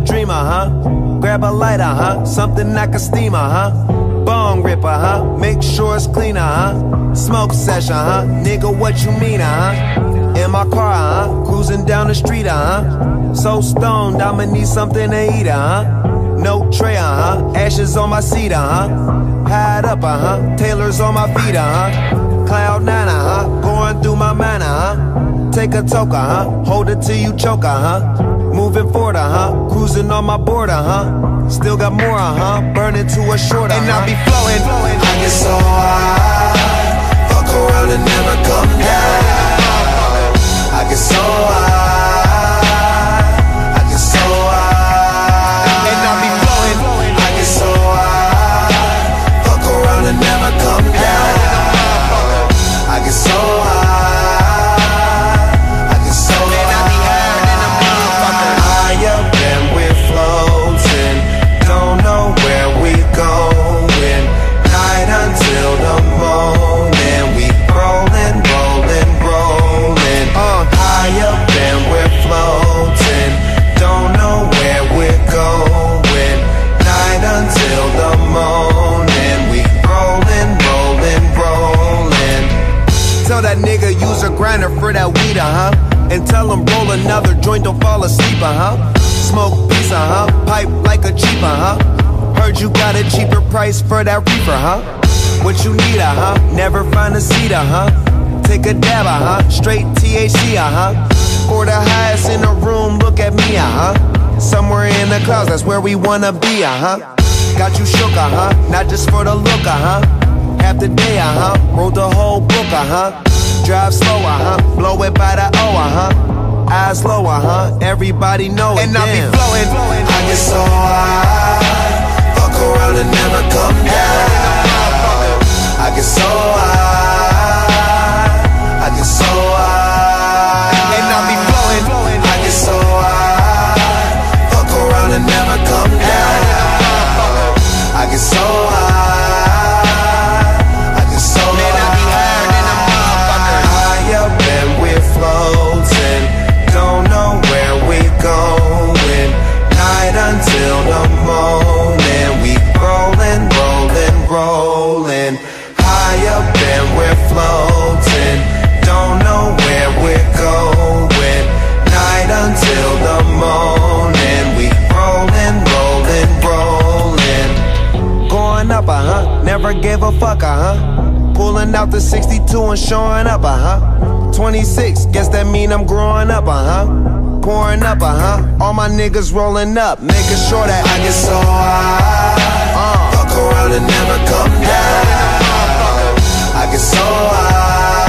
dreamer, huh? Grab a lighter, huh? Something like a steamer, huh? Bong ripper, huh? Make sure it's cleaner, huh? Smoke session, huh? Nigga, what you mean, huh? In my car, huh? Cruising down the street, huh? So stoned, I'ma need something to eat, huh? No tray, huh? Ashes on my seat, huh? Hide up, huh? Taylor's on my feet, huh? Cloud nine, huh? Going through my mind, huh? Take a toke, huh? Hold it till you choke, huh? Moving forward, huh? Cruising on my border, huh? Still got more, huh? Burning to a shorter, and I'll be uh-huh. flowing. I get so high, fuck around and never come down. Grinder for that weed, uh huh. And tell him roll another joint, don't fall asleep, uh huh. Smoke piece, uh huh. Pipe like a cheap, uh huh. Heard you got a cheaper price for that reefer, huh? What you need, uh huh. Never find a seat, uh huh. Take a dab, uh huh. Straight THC, uh huh. For the highest in the room, look at me, uh huh. Somewhere in the clouds, that's where we wanna be, uh huh. Got you shook, uh huh. Not just for the look, uh huh. Half the day, uh huh. Wrote the whole book, uh huh. Drive slow, uh huh. Blow it by the O, uh huh. Eyes low, uh huh. Everybody know it. And I be flowing, I get so high, fuck around and never come down. Uh huh. Pulling out the 62 and showing up, uh huh. 26, guess that mean I'm growing up, uh huh. Pouring up, uh huh. All my niggas rolling up, making sure that I get so high, Uh. fuck around and never come down. I get so high,